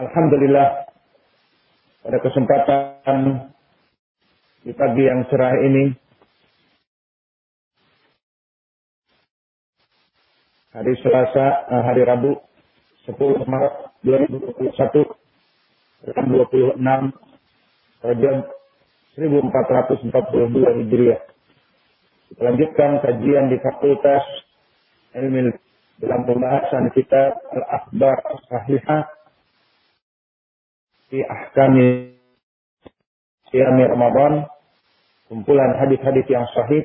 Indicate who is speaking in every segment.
Speaker 1: Alhamdulillah pada kesempatan di pagi yang cerah ini hari Selasa, eh, hari Rabu 10 Maret 2021 dan 26 Rajab 1442 Hijriah. Kita lanjutkan kajian di Fakultas Ilmu dalam pembahasan kita Al-Akhbar Sahihah di Ahkami Siyami Ramadan kumpulan hadis-hadis yang sahih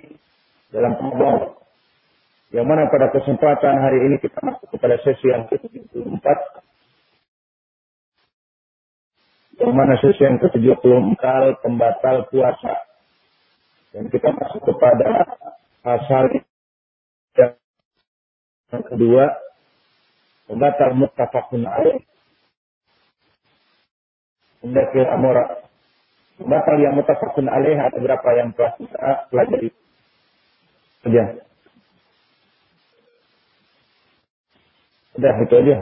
Speaker 1: dalam Ramadan. Yang mana pada kesempatan hari ini kita masuk kepada sesi yang ke-74. Yang mana sesi yang ke-74 pembatal puasa. Dan kita masuk kepada pasal yang kedua, pembatal muttafaqun alaih. Mendakil amora. Pembatal yang muttafaqun alaih ada berapa yang telah kita pelajari. Saja. Sudah itu aja.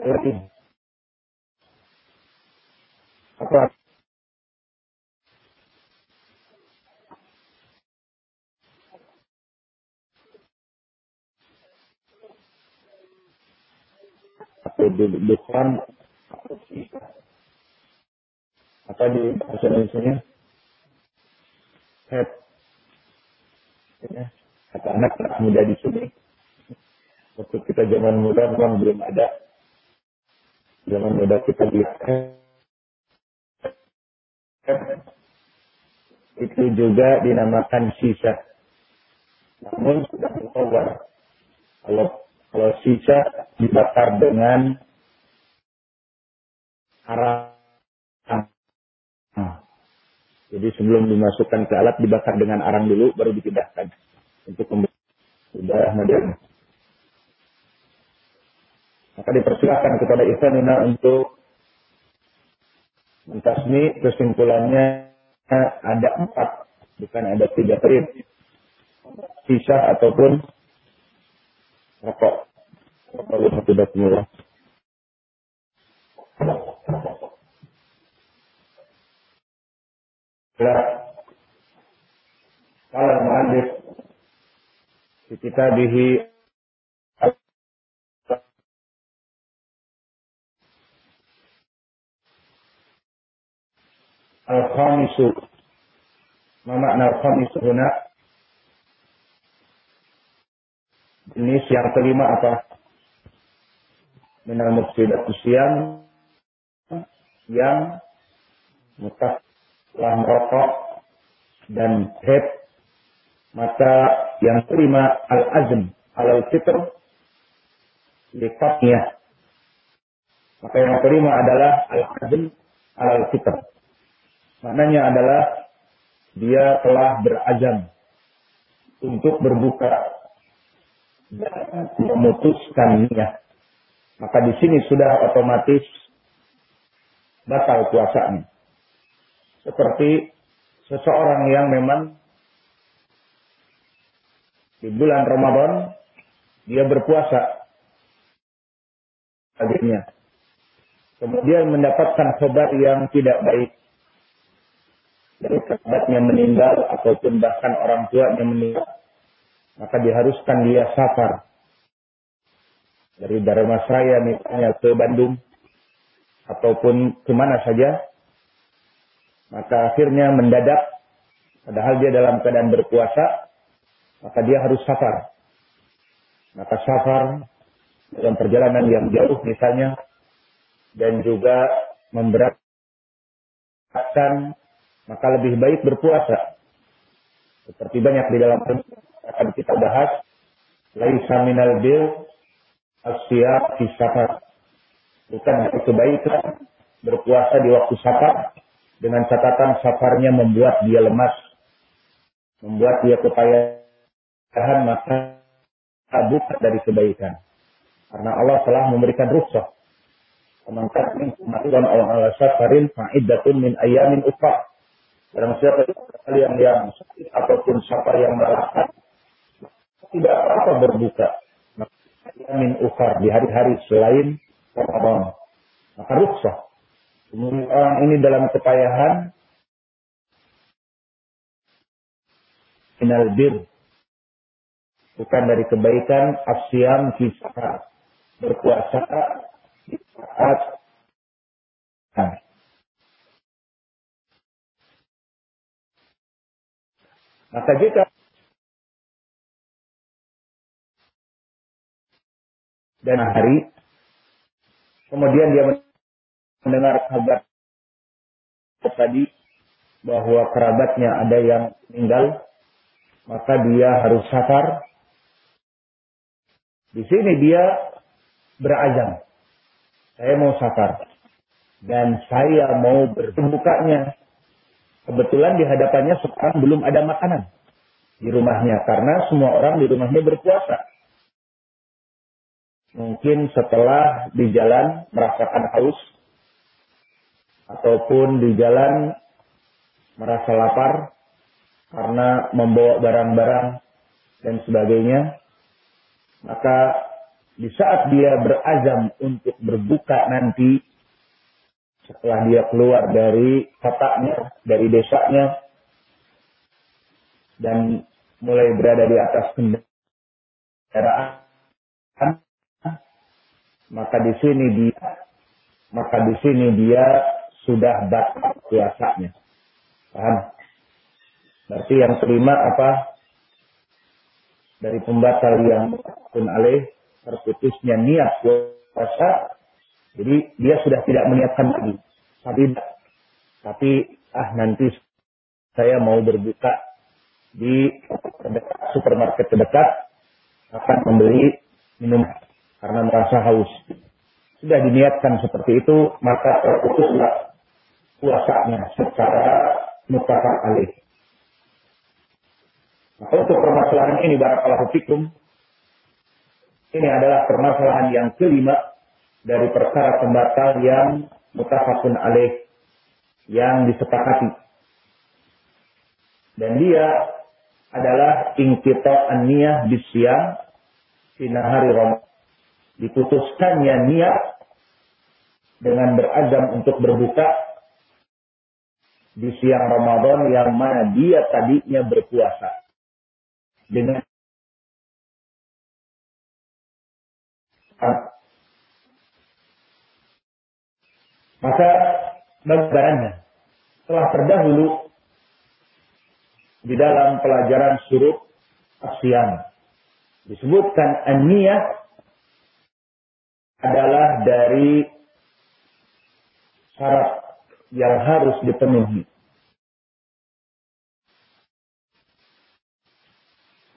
Speaker 1: Lagi. Apa? Atau di depan apa di bahasa Indonesia head. Ya, kata anak anak muda di sini. Waktu kita zaman muda memang belum ada. Zaman muda kita di itu juga dinamakan sisa. Namun sudah berubah kalau kalau sisa dibakar dengan arang. Nah, jadi sebelum dimasukkan ke alat dibakar dengan arang dulu baru dipindahkan untuk sudah modern. Maka dipersilakan kepada Ivanina untuk mentasmi kesimpulannya ada empat bukan ada tiga trip sisa ataupun rokok. Rokok sudah semula. Kalau mu'alif di kitabihi Al-Khamisu Ma makna Al-Khamisu Jenis yang kelima apa? Minal mufsidat usiam yang mutas telah merokok dan head maka yang kelima al-azm al-fitr lifatnya maka yang kelima adalah al-azm al-fitr maknanya adalah dia telah berazam untuk berbuka memutuskan niat. Maka di sini sudah otomatis batal puasanya. Seperti seseorang yang memang di bulan Ramadan dia berpuasa akhirnya kemudian mendapatkan kabar yang tidak baik dari kerabatnya meninggal ataupun bahkan orang tuanya meninggal maka diharuskan dia safar. Dari Dharmasraya misalnya ke Bandung ataupun ke mana saja maka akhirnya mendadak padahal dia dalam keadaan berpuasa maka dia harus safar. Maka safar dalam perjalanan yang jauh misalnya dan juga memberatkan maka lebih baik berpuasa. Seperti banyak di dalam akan kita bahas laisa minal bil asyab fi safar. Bukan itu kebaikan berpuasa di waktu safar dengan catatan safarnya membuat dia lemas, membuat dia kepayahan maka bukan dari kebaikan. Karena Allah telah memberikan rukhsah. Faman kana minkum Allah ala safarin fa'iddatun min ayamin ukhra. Barang siapa kalian yang sakit ataupun safar yang melelahkan tidak apa-apa berbuka. Min ukhar di hari-hari selain Ramadan. Maka rukhsah. Kemudian orang ini dalam kepayahan minal bir bukan dari kebaikan asyam kisah berpuasa saat nah. maka jika dan hari kemudian dia mendengar kabar tadi bahwa kerabatnya ada yang meninggal maka dia harus safar. Di sini dia berazam. Saya mau safar. Dan saya mau berbukanya. Kebetulan di hadapannya sekarang belum ada makanan di rumahnya. Karena semua orang di rumahnya berpuasa. Mungkin setelah di jalan merasakan haus. Ataupun di jalan merasa lapar karena membawa barang-barang dan sebagainya, maka di saat dia berazam untuk berbuka nanti, setelah dia keluar dari kotanya, dari desanya, dan mulai berada di atas kendaraan, maka di sini dia, maka di sini dia sudah batal puasanya. Paham? Berarti yang kelima apa? Dari pembatal yang pun alih terputusnya niat puasa. Jadi dia sudah tidak meniatkan lagi. Tapi, tapi ah nanti saya mau berbuka di supermarket terdekat akan membeli minum karena merasa haus. Sudah diniatkan seperti itu, maka terputuslah puasanya secara mutafak alih. Maka untuk permasalahan ini barakallahu fikum ini adalah permasalahan yang kelima dari perkara pembatal yang mutafakun alaih yang disepakati. Dan dia adalah ingkita an-niyah bisyam hari Ramadan. Diputuskannya niat dengan berazam untuk berbuka di siang Ramadan yang mana dia tadinya berpuasa. Dengan maka bagaimana telah terdahulu di dalam pelajaran surut asyam disebutkan aniyah adalah dari syarat yang harus dipenuhi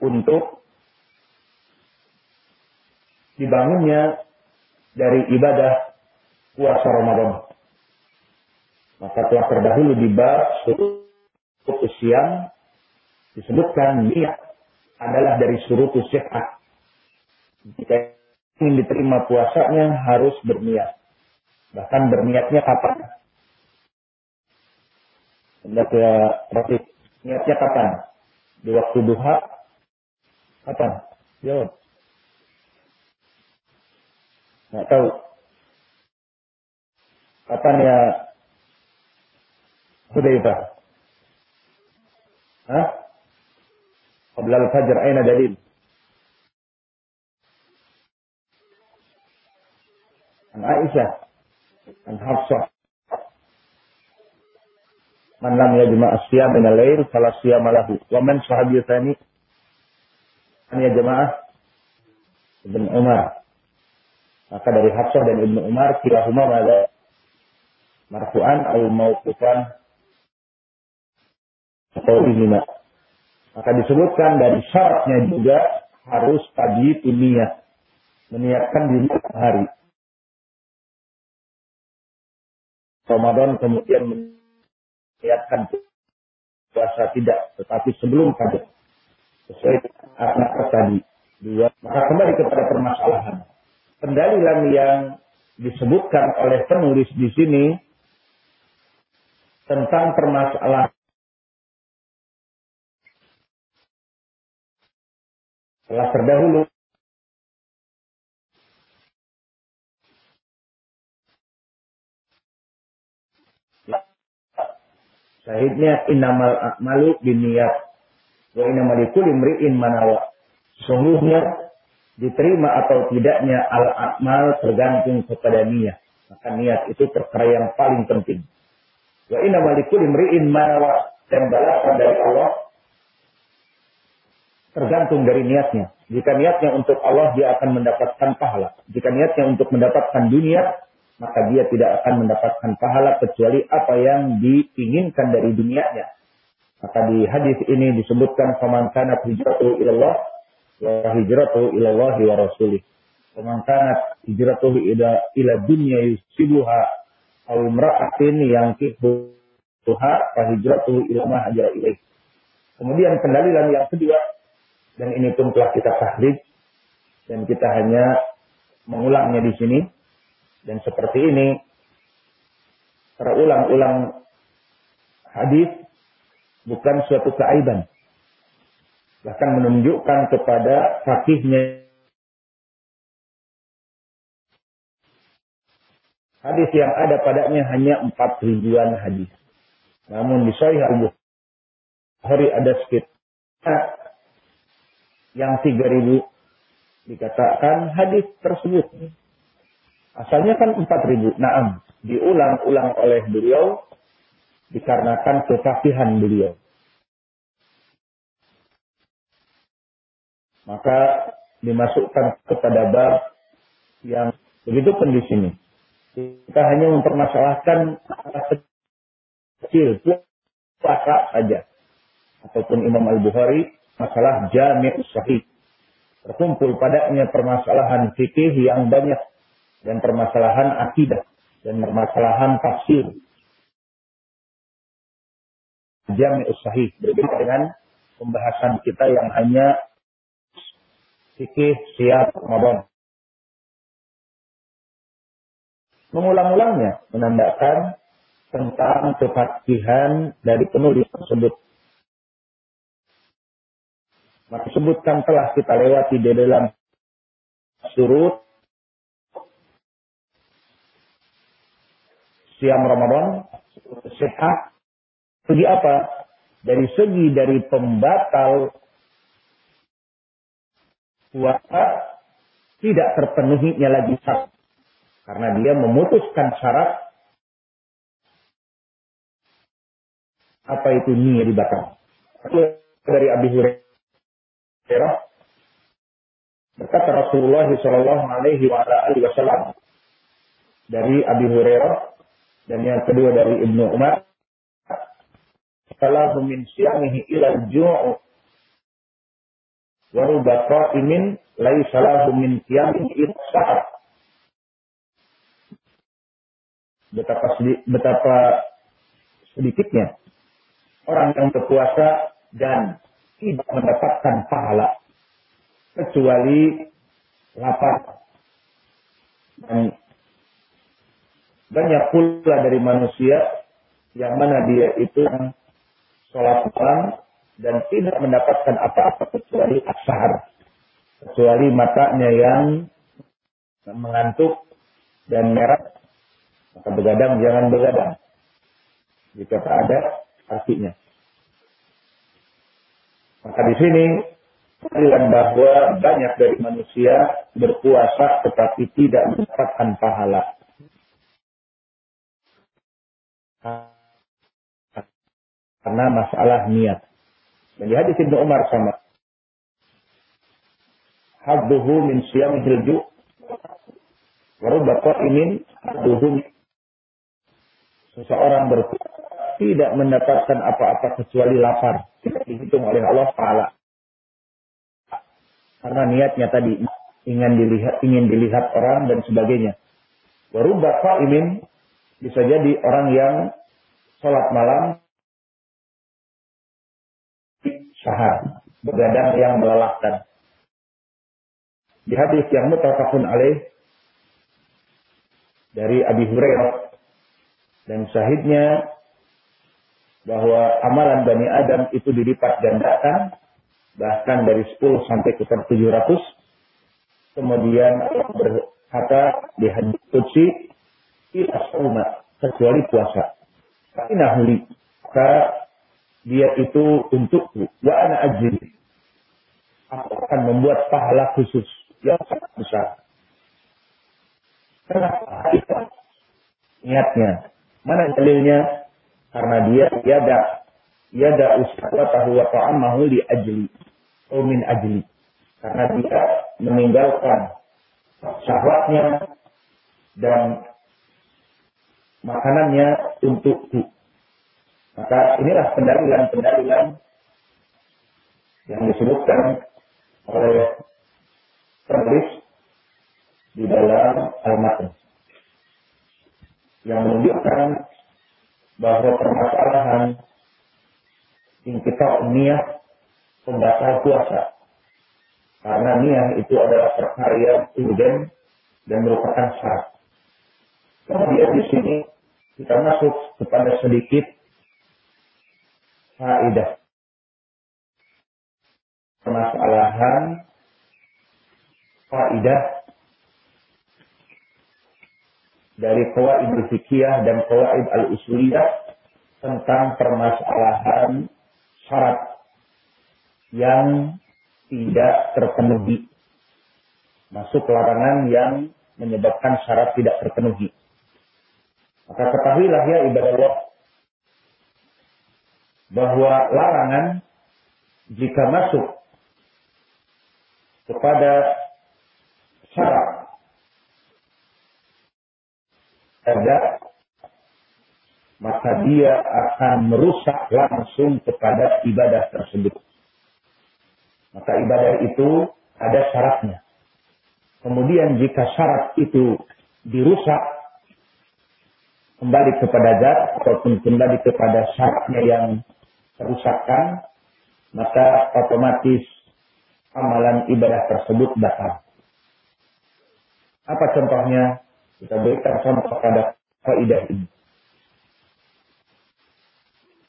Speaker 1: untuk dibangunnya dari ibadah puasa Ramadan. Maka telah terdahulu di bab siang disebutkan niat adalah dari suruh sehat. Jika ingin diterima puasanya harus berniat. Bahkan berniatnya kapan? Hendak ya, niatnya kapan? Di waktu duha Kapan? Jawab. Nggak tahu. Kapan ya Hudaifah? Hah? Qabla al-fajr aina dalil? An Aisyah, an Hafsah. Man lam yajma' as-siyam min al-lail fala siyama lahu. Wa man sahabiyatani ya jemaah Ibn Umar. Maka dari Hafsah dan Ibnu Umar kilahuma mada marfu'an atau mauqufan atau ini Maka disebutkan dari syaratnya juga harus tadi niat. Meniatkan di hari. Ramadan kemudian meniatkan puasa tidak, tetapi sebelum kaget sesuai anak tadi dua maka kembali kepada permasalahan. Pendalilan yang disebutkan oleh penulis di sini tentang permasalahan telah terdahulu Syahidnya innamal a'malu biniyat wa innamal likulli imri'in manawa. Sungguhnya diterima atau tidaknya al-a'mal tergantung kepada niat. Maka niat itu perkara yang paling penting. Wa innamal likulli imri'in manawa dan balasan dari Allah tergantung dari niatnya. Jika niatnya untuk Allah, dia akan mendapatkan pahala. Jika niatnya untuk mendapatkan dunia, maka dia tidak akan mendapatkan pahala kecuali apa yang diinginkan dari dunianya. Maka di hadis ini disebutkan faman kana hijratuhu ilallah wa hijratuhu ilallah wa rasulih. Faman kana hijratuhu ila ila dunya yusibuha aw imra'atin yang kihuha fa hijratuhu ila ma hajara ilaih. Kemudian pendalilan yang kedua dan ini pun telah kita tahrij dan kita hanya mengulangnya di sini dan seperti ini, terulang-ulang hadis bukan suatu keaiban. Bahkan menunjukkan kepada fakihnya hadis yang ada padanya hanya empat ribuan hadis. Namun di Sahih Al-Bukhari ada sekitar yang tiga ribu dikatakan hadis tersebut Asalnya kan 4000. Naam. Diulang-ulang oleh beliau dikarenakan kefakihan beliau. Maka dimasukkan kepada bab yang begitu pun di sini. Kita hanya mempermasalahkan kecil, puasa saja. Ataupun Imam Al-Bukhari, masalah jami' sahih. Terkumpul padanya permasalahan fikih yang banyak dan permasalahan akidah dan permasalahan tafsir. Jami'us sahih berbeda dengan pembahasan kita yang hanya fikih siap Ramadan. Mengulang-ulangnya menandakan tentang kefakihan dari penulis tersebut. Maka sebutkan telah kita lewati di dalam surut siam Ramadan sehat segi apa? Dari segi dari pembatal puasa tidak terpenuhinya lagi syarat. Karena dia memutuskan syarat apa itu niat dibakar. Dari Abi Hurairah berkata Rasulullah Shallallahu Alaihi Wasallam dari Abi Hurairah dan yang kedua dari Ibnu Umar, salahu min siyamihi ila ju'u wa ruba qa'imin lai salahu min siyamihi ila sahar. Betapa, betapa sedikitnya orang yang berpuasa dan tidak mendapatkan pahala kecuali lapar dan banyak pula dari manusia yang mana dia itu sholat malam dan tidak mendapatkan apa-apa kecuali asar. Kecuali matanya yang mengantuk dan merah. Maka begadang jangan begadang. Jika tak ada artinya. Maka di sini Kalian bahwa banyak dari manusia berpuasa tetapi tidak mendapatkan pahala. Karena masalah niat. Dan di hadis Ibnu Umar sama. Hadduhu min siyamihil ju' Warubba qa'imin hadduhu Seseorang ber tidak mendapatkan apa-apa kecuali lapar. Tidak dihitung oleh Allah Ta'ala. Karena niatnya tadi ingin dilihat, ingin dilihat orang dan sebagainya. Warubba qa'imin bisa jadi orang yang sholat malam sahar, begadang yang melelahkan. Di hadis yang mutafakun alaih dari Abi Hurairah dan syahidnya bahwa amalan Bani Adam itu dilipat gandakan bahkan dari 10 sampai ke 700. Kemudian berkata di hadis ila sauma kecuali puasa. Inahuli maka dia itu untukku wa ana ajri. Aku akan membuat pahala khusus yang sangat besar. Kenapa? Niatnya. Mana dalilnya? Karena dia yada yada uswatahu wa ta'amahu li ajli. Atau min ajli. Karena dia meninggalkan syahwatnya dan makanannya untukku. Maka inilah pendalilan-pendalilan yang disebutkan oleh penulis di dalam al-matan. Yang menunjukkan bahwa permasalahan ingkita niat pembatal puasa karena niat itu adalah perkara yang dan merupakan syarat. Kemudian di sini kita masuk kepada sedikit faedah permasalahan faedah dari kawaid fikih dan kawaid al-usuliyah tentang permasalahan syarat yang tidak terpenuhi. Masuk larangan yang menyebabkan syarat tidak terpenuhi. Maka ketahuilah ya ibadah Allah bahwa larangan jika masuk kepada syarat ada maka dia akan merusak langsung kepada ibadah tersebut. Maka ibadah itu ada syaratnya. Kemudian jika syarat itu dirusak, kembali kepada zat ataupun kembali kepada syaratnya yang terusakkan, maka otomatis amalan ibadah tersebut batal. Apa contohnya? Kita berikan contoh pada kaidah ini.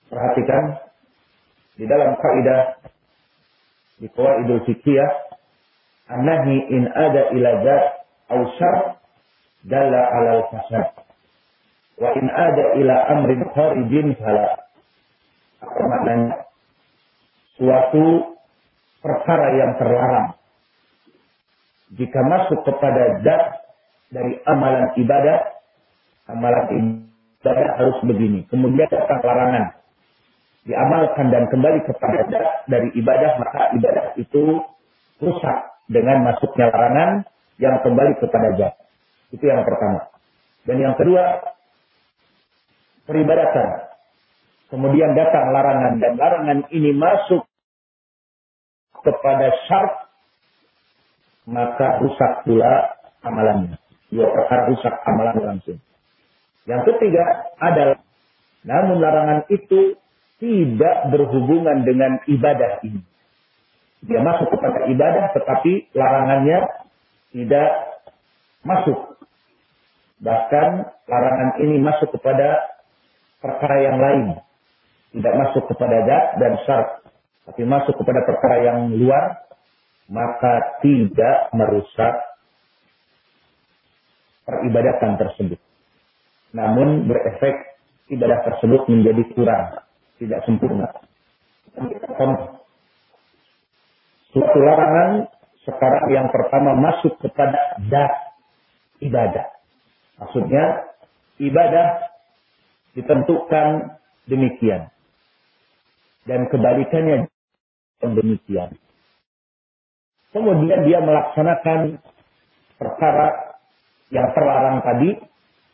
Speaker 1: Perhatikan di dalam kaidah di idul fikih anahi in ada ila zat syar dalla ala al fasad wa in ada ila amrin kharijin fala maknanya suatu perkara yang terlarang jika masuk kepada zat dari amalan ibadah amalan ibadah harus begini kemudian datang larangan diamalkan dan kembali kepada dari ibadah, maka ibadah itu rusak dengan masuknya larangan yang kembali kepada zat. Itu yang pertama. Dan yang kedua, peribadatan. Kemudian datang larangan dan larangan ini masuk kepada syarat maka rusak pula amalannya. Dua perkara rusak amalan langsung. Yang ketiga adalah namun larangan itu tidak berhubungan dengan ibadah ini. Dia masuk kepada ibadah tetapi larangannya tidak masuk. Bahkan larangan ini masuk kepada perkara yang lain. Tidak masuk kepada dat dan syarat. Tapi masuk kepada perkara yang luar. Maka tidak merusak peribadatan tersebut. Namun berefek ibadah tersebut menjadi kurang tidak sempurna. Contoh. Suatu larangan sekarang yang pertama masuk kepada dah ibadah. Maksudnya ibadah ditentukan demikian. Dan kebalikannya demikian. Kemudian dia melaksanakan perkara yang terlarang tadi,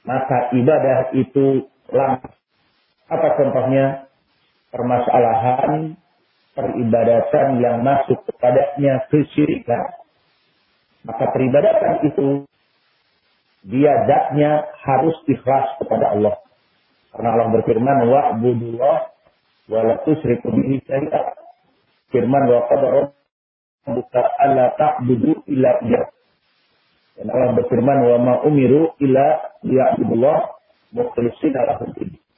Speaker 1: maka ibadah itu langsung. Apa contohnya? permasalahan peribadatan yang masuk kepadanya kesyirikan. Maka peribadatan itu dia zatnya harus ikhlas kepada Allah. Karena Allah berfirman wa'budullah wa la tusyriku bihi syai'a. Firman wa qad buka alla ta'budu illa iyyah. Dan Allah berfirman wa ma umiru illa liya'budullah mukhlishina lahu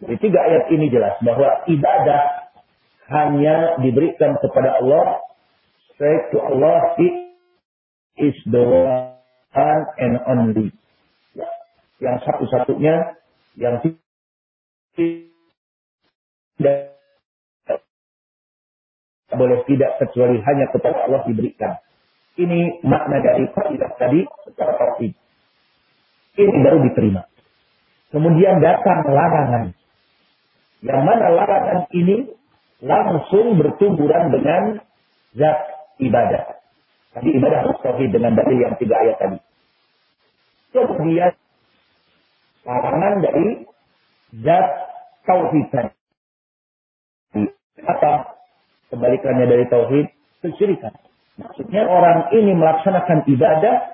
Speaker 1: di tiga ayat ini jelas bahwa ibadah hanya diberikan kepada Allah straight to Allah is the one and only. Yang satu-satunya yang tidak boleh tidak kecuali hanya kepada Allah diberikan. Ini makna dari faidah tadi secara tauhid. Ini baru diterima. Kemudian datang larangan. Yang mana larangan ini langsung bertumburan dengan zat ibadah. Tadi ibadah harus dengan dalil yang tiga ayat tadi. Kemudian larangan dari zat tauhid. Apa kebalikannya dari tauhid? Kesyirikan. Maksudnya orang ini melaksanakan ibadah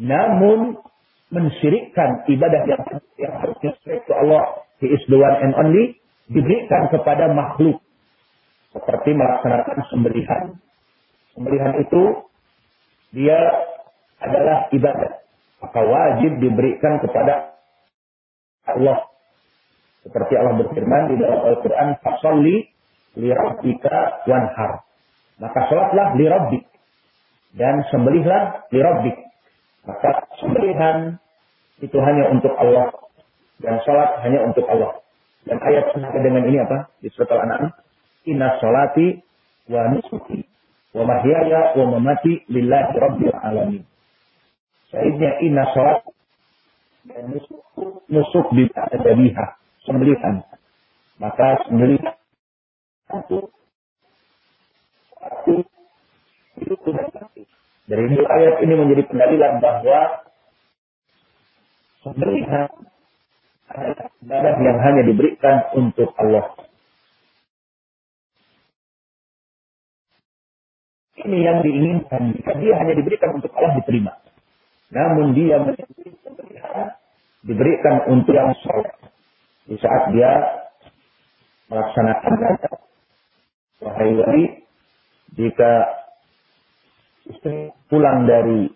Speaker 1: namun mensyirikkan ibadah yang, yang harusnya to Allah, He is the one and only, diberikan kepada makhluk. Seperti melaksanakan sembelihan. Sembelihan itu dia adalah ibadah. Maka wajib diberikan kepada Allah. Seperti Allah berfirman di dalam Al-Quran, Fasalli li rabbika wanhar. Maka sholatlah li rabbik. Dan sembelihlah li rabbik. Maka sembelihan itu hanya untuk Allah. Dan sholat hanya untuk Allah. Dan ayat senada dengan ini apa? Di surat Al-An'am. Inna sholati wa nusuki wa mahyaya wa mamati lillahi rabbil alamin. Sehingga inna sholat dan nusuk, nusuk biha sembelihan. Maka sembelihan itu itu Dari ini ayat ini menjadi pendalilan bahwa sembelihan adalah yang hanya diberikan untuk Allah. Ini yang diinginkan. Jika dia hanya diberikan untuk Allah diterima. Namun dia diberikan untuk yang soleh. Di saat dia melaksanakan zakat. Wahai wali, jika istri pulang dari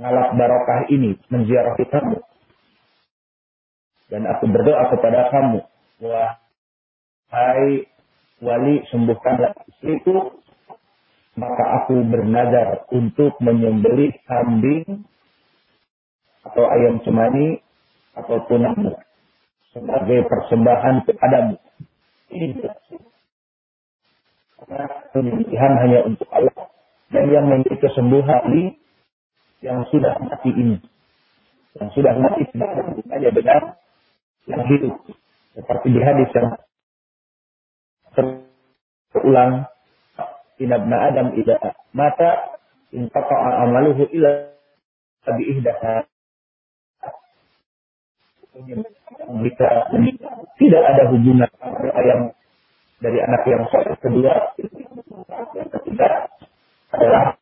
Speaker 1: ngalap barokah ini menziarahi kamu, dan aku berdoa kepada kamu, wahai wali sembuhkanlah istriku, maka aku bernazar untuk menyembelih kambing atau ayam cemani ataupun anak sebagai persembahan kepadamu. Ini karena penyembuhan hanya untuk Allah dan yang memiliki kesembuhan ini yang sudah mati ini. Yang sudah mati tidak ada dengan yang hidup. Seperti di hadis yang terulang. Inabna Adam ida mata intaqa'a amaluhu ila bi ihdatha jika tidak ada hubungan yang dari anak yang soleh kedua yang ketiga adalah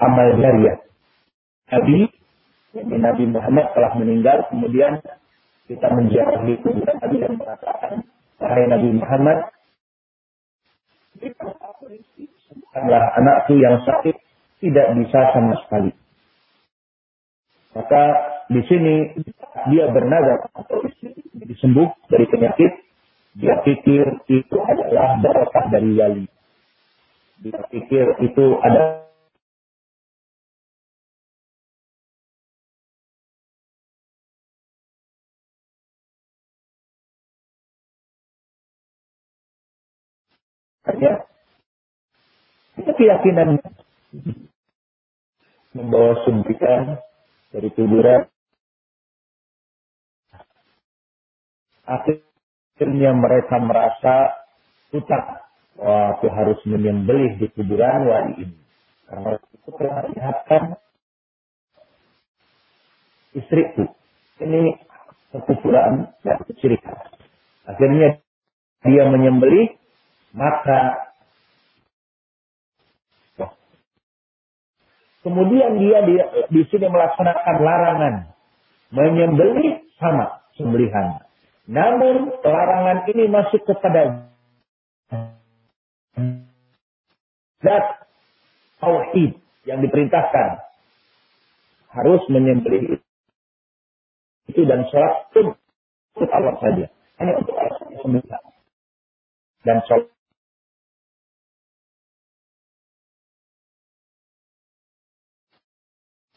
Speaker 1: amal jariah. Nabi Nabi Muhammad telah meninggal kemudian kita menjarahi kuburan Nabi dan mengatakan Nabi Muhammad adalah anakku yang sakit tidak bisa sama sekali. Maka di sini dia bernazar atau disembuh dari penyakit, dia pikir itu adalah barokah dari wali. Dia pikir itu ada Ya. Itu keyakinan membawa suntikan dari kuburan akhirnya mereka merasa hutang. Wah, harus menyembelih di kuburan wali ini. Karena itu telah lihatkan istriku. Ini kekufuran dan kesyirikan. Akhirnya dia menyembelih, maka kemudian dia di, di sini melaksanakan larangan menyembelih sama sembelihan. Namun larangan ini masuk kepada zat tauhid yang diperintahkan. Harus menyembelih itu dan sholat itu untuk Allah saja. Hanya untuk Allah saja dan sholat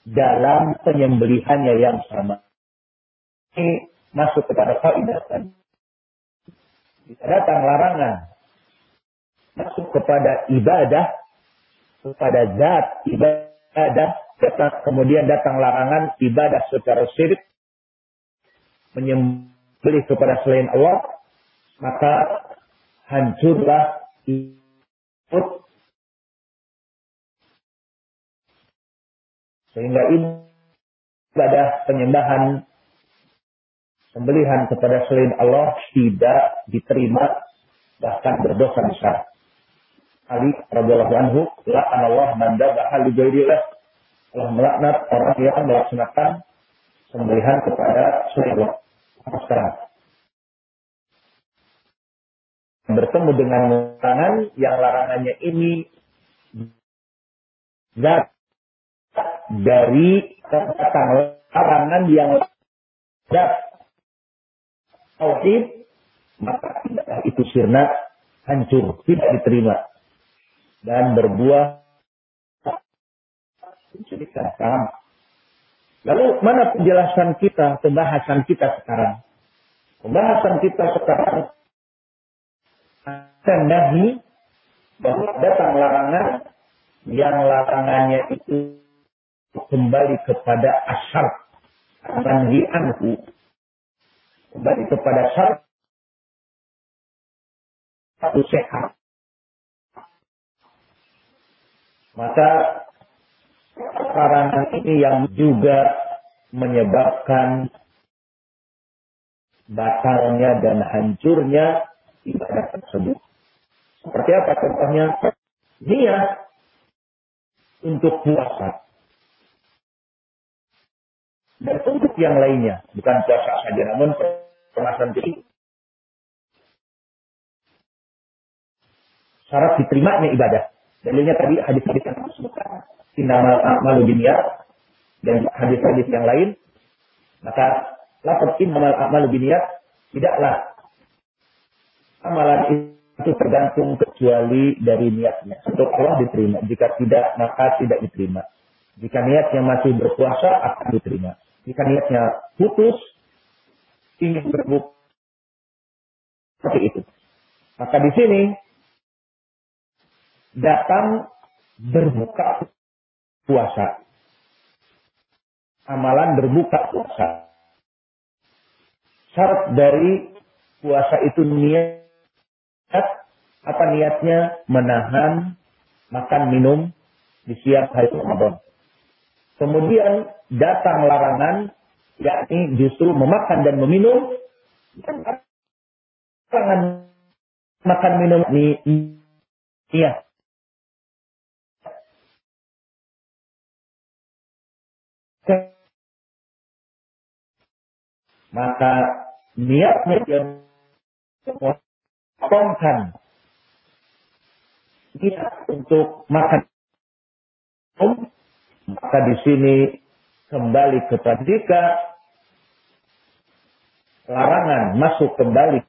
Speaker 1: dalam penyembelihannya yang sama. Ini masuk kepada kaidah tadi. Bisa datang larangan masuk kepada ibadah, kepada zat ibadah, kemudian datang larangan ibadah secara syirik, menyembelih kepada selain Allah, maka hancurlah ikut sehingga ibadah penyembahan sembelihan kepada selain Allah tidak diterima bahkan berdosa besar. Ali radhiyallahu anhu la'an Allah man dabaha li. Allah melaknat orang yang melaksanakan sembelihan kepada selain Allah. Sekarang bertemu dengan larangan yang larangannya ini zat dari kata larangan yang zat tauhid maka tidaklah itu sirna hancur tidak diterima. Dan berbuah paham? Lalu mana penjelasan kita pembahasan kita sekarang? Pembahasan kita sekarang nahi bahwa datang larangan yang larangannya itu kembali kepada asal manhi kembali kepada syarat satu sehat maka larangan ini yang juga menyebabkan batalnya dan hancurnya ibadah tersebut. Seperti apa contohnya? Niat untuk puasa. Dan untuk yang lainnya. Bukan puasa saja, namun permasalahan ini. Syarat diterimanya ibadah. Dalilnya tadi hadis-hadis yang disebutkan. A'malu biniyat. Dan hadis-hadis yang lain. Maka lapor innamal a'malu biniyat. Tidaklah amalan itu tergantung kecuali dari niatnya. Untuk Allah diterima. Jika tidak, maka tidak diterima. Jika niatnya masih berpuasa, akan diterima. Jika niatnya putus, ingin berbuka seperti itu. Maka di sini datang berbuka puasa. Amalan berbuka puasa. Syarat dari puasa itu niat apa niatnya? Menahan makan minum di siang hari Ramadan. Kemudian datang larangan, yakni justru memakan dan meminum. Larangan makan minum ini, iya. Maka niatnya yang potongkan niat untuk makan maka di sini kembali kepada larangan masuk kembali.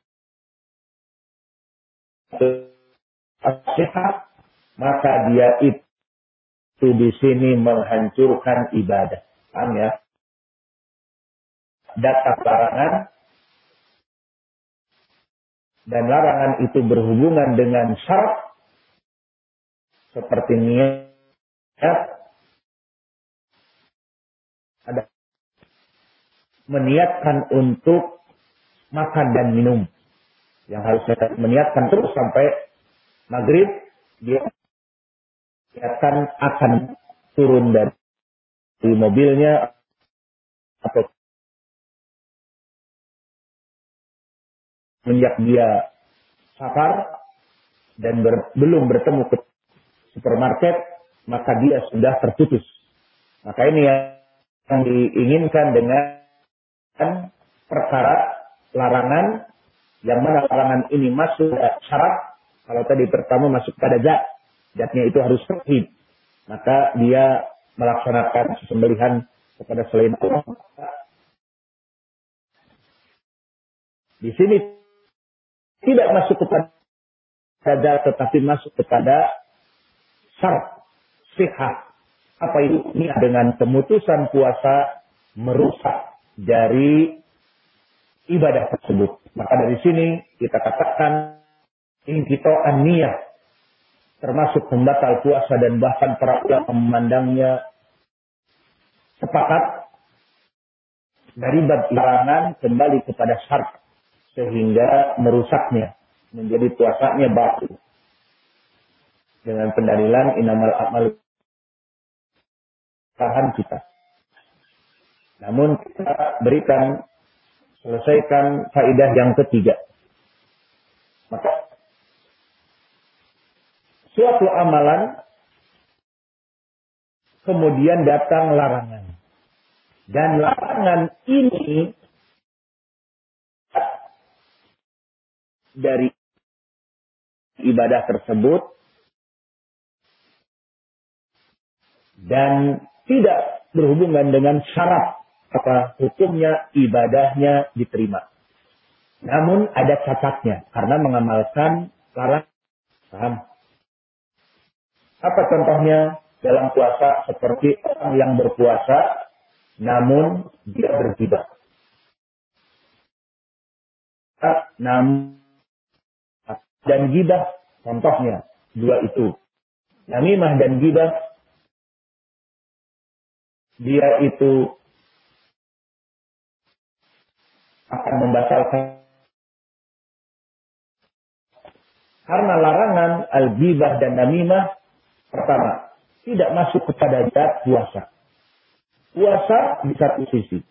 Speaker 1: Ke sehat maka dia itu di sini menghancurkan ibadah. Paham ya? Data larangan. Dan larangan itu berhubungan dengan syarat. Seperti niat. Ada. Meniatkan untuk makan dan minum yang harus saya meniatkan terus sampai maghrib dia akan akan turun dari mobilnya atau menjak dia safar dan ber, belum bertemu ke supermarket, maka dia sudah terputus. Maka ini yang diinginkan dengan perkara larangan yang mana larangan ini masuk syarat kalau tadi pertama masuk pada zat zatnya itu harus tauhid. Maka dia melaksanakan sembelihan kepada selain Allah. Di sini tidak masuk kepada zat tetapi masuk kepada syarat sihat Apa? Niat dengan pemutusan puasa merusak dari ibadah tersebut. Maka dari sini kita katakan ingkitoan niat termasuk pembatal puasa dan bahkan para ulama memandangnya sepakat dari bab larangan kembali kepada syarat sehingga merusaknya menjadi puasanya batu dengan pendalilan inamal amal tahan kita. Namun kita berikan selesaikan faidah yang ketiga. Maka suatu amalan kemudian datang larangan. Dan larangan ini dari ibadah tersebut dan tidak berhubungan dengan syarat apa hukumnya ibadahnya diterima. Namun ada cacatnya karena mengamalkan larangan. Paham? Apa contohnya dalam puasa seperti orang yang berpuasa namun dia bergibah. Namun dan gibah contohnya dua itu. Namimah dan gibah dia itu akan membatalkan karena larangan al-ghibah dan namimah pertama tidak masuk kepada zat puasa. Puasa di satu sisi.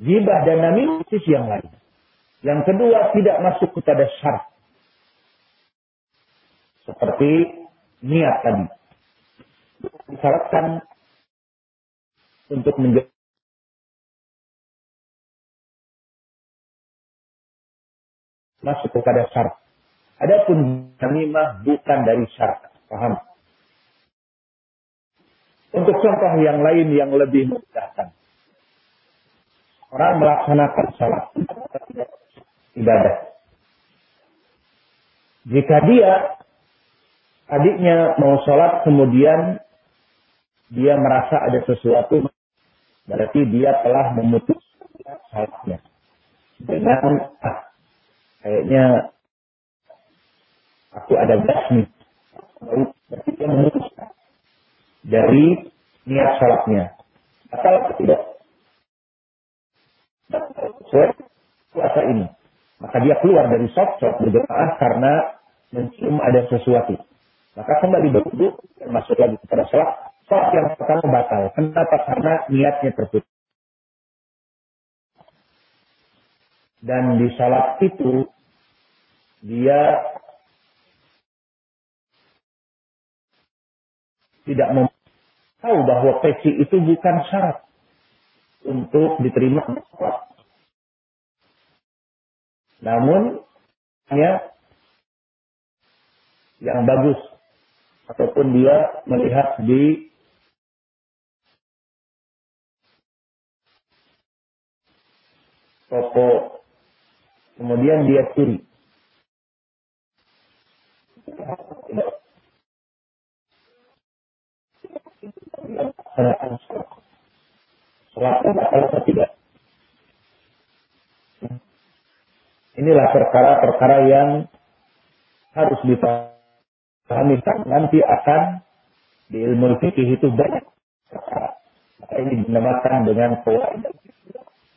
Speaker 1: Ghibah dan namimah sisi yang lain. Yang kedua tidak masuk kepada syarat. Seperti niat tadi. Disyaratkan untuk menjadi masuk kepada syarat. Adapun namimah bukan dari syarat. Paham? Untuk contoh yang lain yang lebih memudahkan. Orang melaksanakan salat. Ibadah. Jika dia adiknya mau sholat kemudian dia merasa ada sesuatu berarti dia telah memutus salatnya dengan kayaknya aku ada gas nih. Berarti dia memutuskan dari niat sholatnya. Asal tidak sesuai puasa ini. Maka dia keluar dari sholat, sholat berjamaah karena mencium ada sesuatu. Maka kembali berwudu dan masuk lagi kepada sholat. Sholat yang pertama batal. Kenapa? Karena niatnya terputus. Dan di salat itu dia tidak tahu bahwa peci itu bukan syarat untuk diterima Namun ya yang bagus. Ataupun dia melihat di toko. Kemudian dia curi. Inilah perkara-perkara yang harus dipahami nanti akan di ilmu fikih itu banyak perkara. Maka ini dinamakan dengan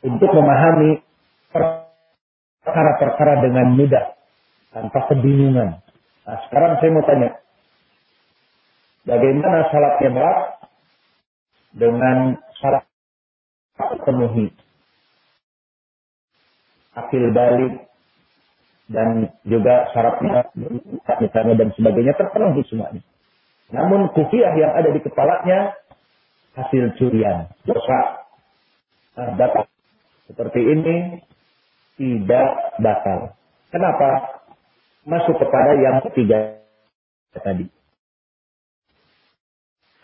Speaker 1: untuk memahami perkara perkara-perkara dengan mudah tanpa kebingungan. Nah, sekarang saya mau tanya, bagaimana salatnya berat dengan syarat penuhi akil balik dan juga syaratnya misalnya dan sebagainya terpenuhi semuanya. Namun kufiah yang ada di kepalanya hasil curian, dosa, nah, seperti ini tidak batal. Kenapa? Masuk kepada yang ketiga tadi.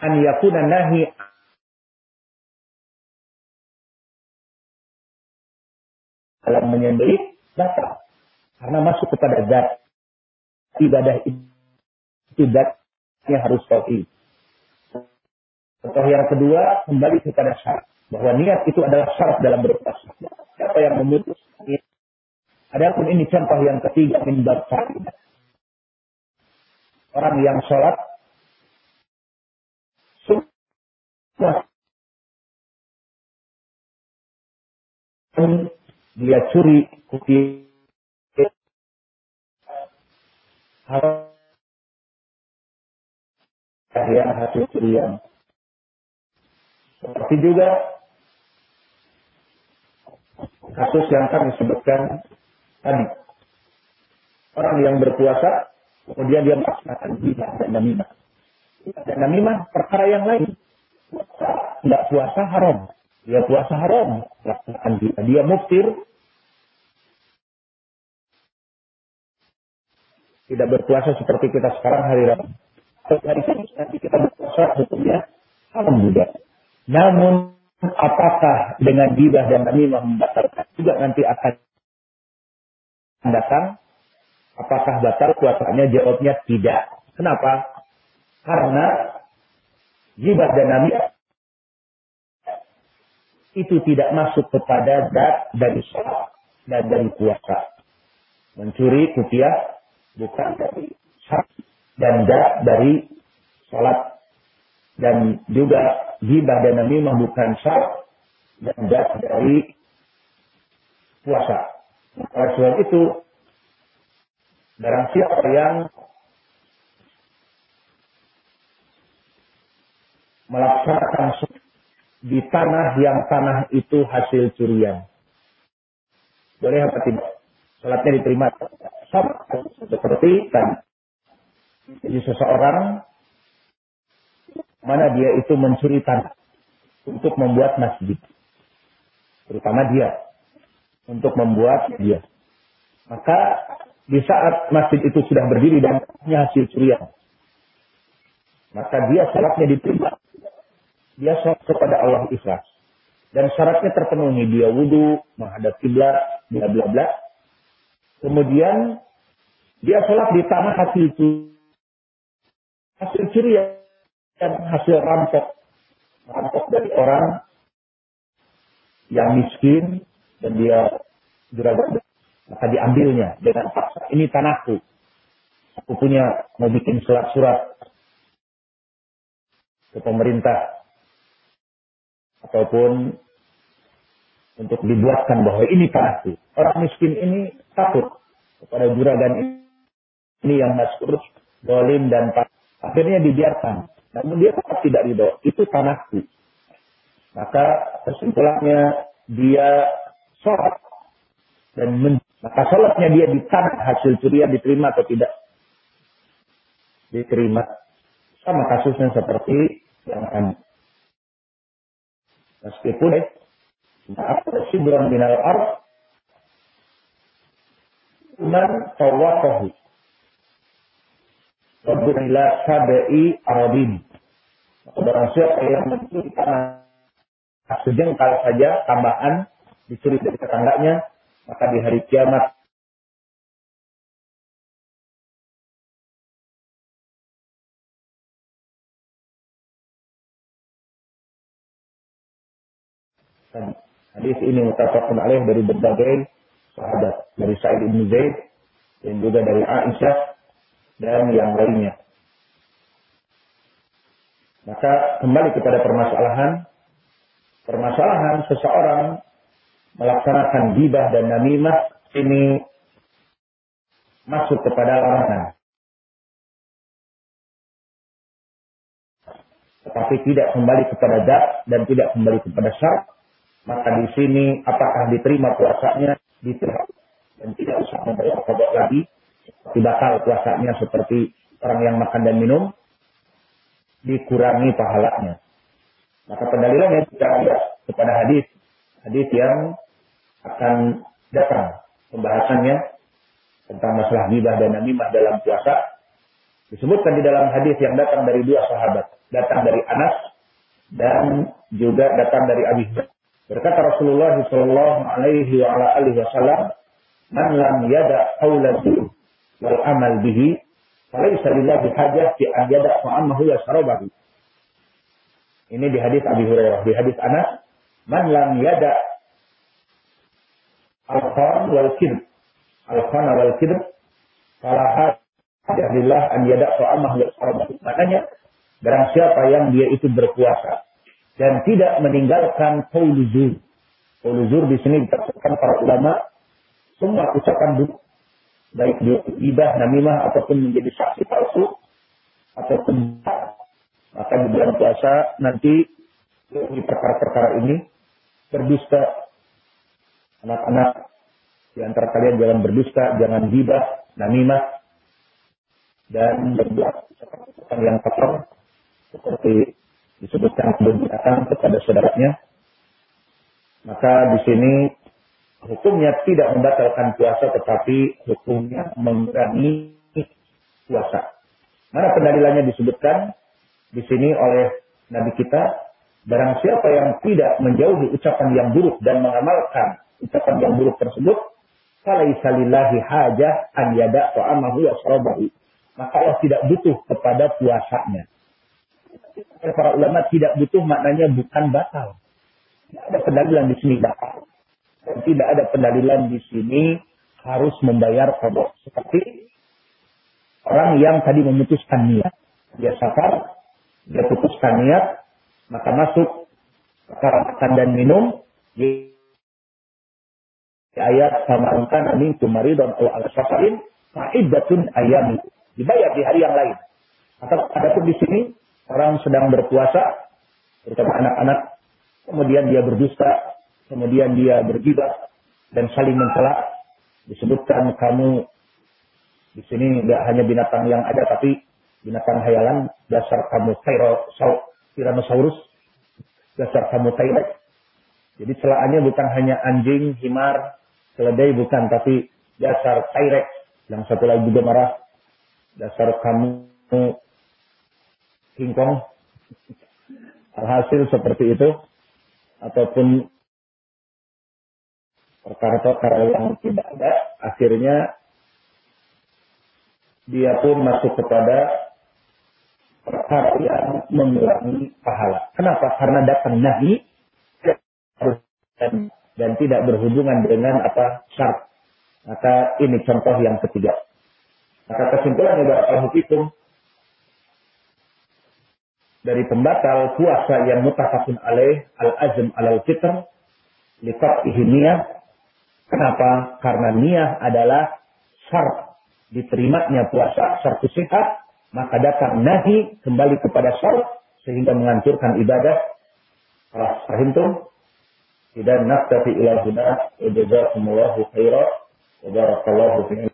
Speaker 1: An yakuna nahi dalam menyembelih batal. Karena masuk kepada zat ibadah itu zatnya harus tauhid. Contoh yang kedua, kembali kepada syarat. Bahwa niat itu adalah syarat dalam berpuasa. Siapa yang memutus Adapun ini contoh yang ketiga min Orang yang sholat dia curi kopi yang hasil curian. Seperti juga kasus yang kami sebutkan tadi. Orang yang berpuasa, kemudian dia melaksanakan bid'ah dan namimah. Dan namimah perkara yang lain. Tidak puasa haram. Dia puasa haram. Laksanakan bid'ah. Dia muftir. Tidak berpuasa seperti kita sekarang hari Rabu. Hari Kamis nanti kita berpuasa hukumnya haram juga. Namun apakah dengan gibah dan namimah membatalkan juga nanti akan datang, apakah batal puasanya? Jawabnya tidak. Kenapa? Karena gibah dan namimah itu tidak masuk kepada zat dari sholat dan dari puasa. Mencuri kupiah bukan dari syak dan zat dari sholat dan juga gibah dan namimah bukan syak dan zat dari puasa. Sebab itu, barang siapa yang melaksanakan di tanah yang tanah itu hasil curian. Boleh apa tidak? Salatnya diterima. Sama seperti kan. Jadi seseorang mana dia itu mencuri tanah untuk membuat masjid. Terutama dia untuk membuat dia. Maka di saat masjid itu sudah berdiri dan punya hasil curian, maka dia sholatnya diterima. Dia sholat kepada Allah ikhlas. Dan syaratnya terpenuhi. Dia wudhu, menghadap kiblat, bla bla bla. Kemudian dia sholat di tanah hasil itu. Hasil curian dan hasil rampok. Rampok dari orang yang miskin dan dia juragan maka diambilnya dengan paksa ini tanahku. Aku punya mau bikin surat-surat ke pemerintah ataupun untuk dibuatkan bahwa ini tanahku. Orang miskin ini takut kepada juragan ini yang maskur dolim dan akhirnya dibiarkan. Namun dia tetap tidak ridho. Itu tanahku. Maka kesimpulannya dia sholat dan men maka sholatnya dia di tanah hasil curian diterima atau tidak? Diterima. Sama kasusnya seperti yang kan meskipun eh, maaf sibran minal ar man tawakahu Rabbuna ila sabai arabin. Barang siapa yang mencuri tanah sejengkal saja tambahan dicuri dari tetangganya, maka di hari kiamat hadis ini mutafakun alaih dari berbagai sahabat dari Sa'id bin Zaid dan juga dari Aisyah dan yang lainnya. Maka kembali kepada permasalahan permasalahan seseorang melaksanakan gibah dan namimah ini masuk kepada larangan. Tetapi tidak kembali kepada dat dan tidak kembali kepada syarat, maka di sini apakah diterima puasanya? Diterima. Dan tidak usah membayar kodok lagi. Tidak puasanya seperti orang yang makan dan minum. Dikurangi pahalanya. Maka pendalilannya kita lihat kepada hadis. Hadis yang akan datang pembahasannya tentang masalah gibah dan namimah dalam puasa. Disebutkan di dalam hadis yang datang dari dua sahabat. Datang dari Anas dan juga datang dari Abi berkata Rasulullah Shallallahu Alaihi Wasallam man lam yada qawlan wal amal bihi falaysa lillahi hajah fi an yada ta'amahu wa syarabahu. Ini di hadis Abi Hurairah. Di hadis Anas, man lam yada al-khan wal kidb. Al-khan wal kidb. Falahat Alhamdulillah an yada so'amah Makanya, barang siapa yang dia itu berpuasa dan tidak meninggalkan qauluzur. Qauluzur di sini dikatakan para ulama semua ucapan buruk baik dia ibah, namimah ataupun menjadi saksi palsu ataupun maka di bulan puasa nanti di perkara-perkara ini berdusta anak-anak di antara kalian jangan berdusta, jangan gibah, namimah dan berbuat ucapan yang kotor seperti disebutkan sebelum datang kepada saudaranya. Maka di sini hukumnya tidak membatalkan puasa tetapi hukumnya mengurangi puasa. Mana pendalilannya disebutkan di sini oleh Nabi kita, barang siapa yang tidak menjauhi ucapan yang buruk dan mengamalkan ucapan yang buruk tersebut, falaisa lillahi hajah an yada ta'amahu wa sarabahu. Maka Allah tidak butuh kepada puasanya. Para ulama tidak butuh maknanya bukan batal. Tidak ada pendalilan di sini batal. Dan tidak ada pendalilan di sini harus membayar kodok. Seperti orang yang tadi memutuskan niat. Dia safar, dia putuskan niat, maka masuk perkara makan dan minum di ayat sama angkan amin dan atau al safarin fa'iddatun ayami dibayar di hari yang lain. Atau ada pun di sini orang sedang berpuasa, terutama anak-anak, kemudian dia berdusta, kemudian dia bergibah dan saling mencela. Disebutkan kamu di sini tidak hanya binatang yang ada, tapi binatang hayalan, dasar kamu Tyrannosaurus, dasar kamu Tyrex. Jadi celaannya bukan hanya anjing, himar, keledai bukan, tapi dasar Tyrex. Yang satu lagi juga marah, dasar kamu King Kong. Alhasil seperti itu, ataupun perkara-perkara yang tidak ada, akhirnya dia pun masuk kepada perkara yang mengurangi pahala. Kenapa? Karena datang nahi dan, dan tidak berhubungan dengan apa syarat. Maka ini contoh yang ketiga. Maka kesimpulan dari hukum dari pembatal puasa yang mutafakun alaih al-azm al-fitr lipat ihiniyah. Kenapa? Karena niat adalah syarat diterimanya puasa, syarat sehat maka datang nahi kembali kepada syarat sehingga menghancurkan ibadah. Fahimtum? Tidak naktafi ila huna wa jazakumullahu khairan wa barakallahu fi'in.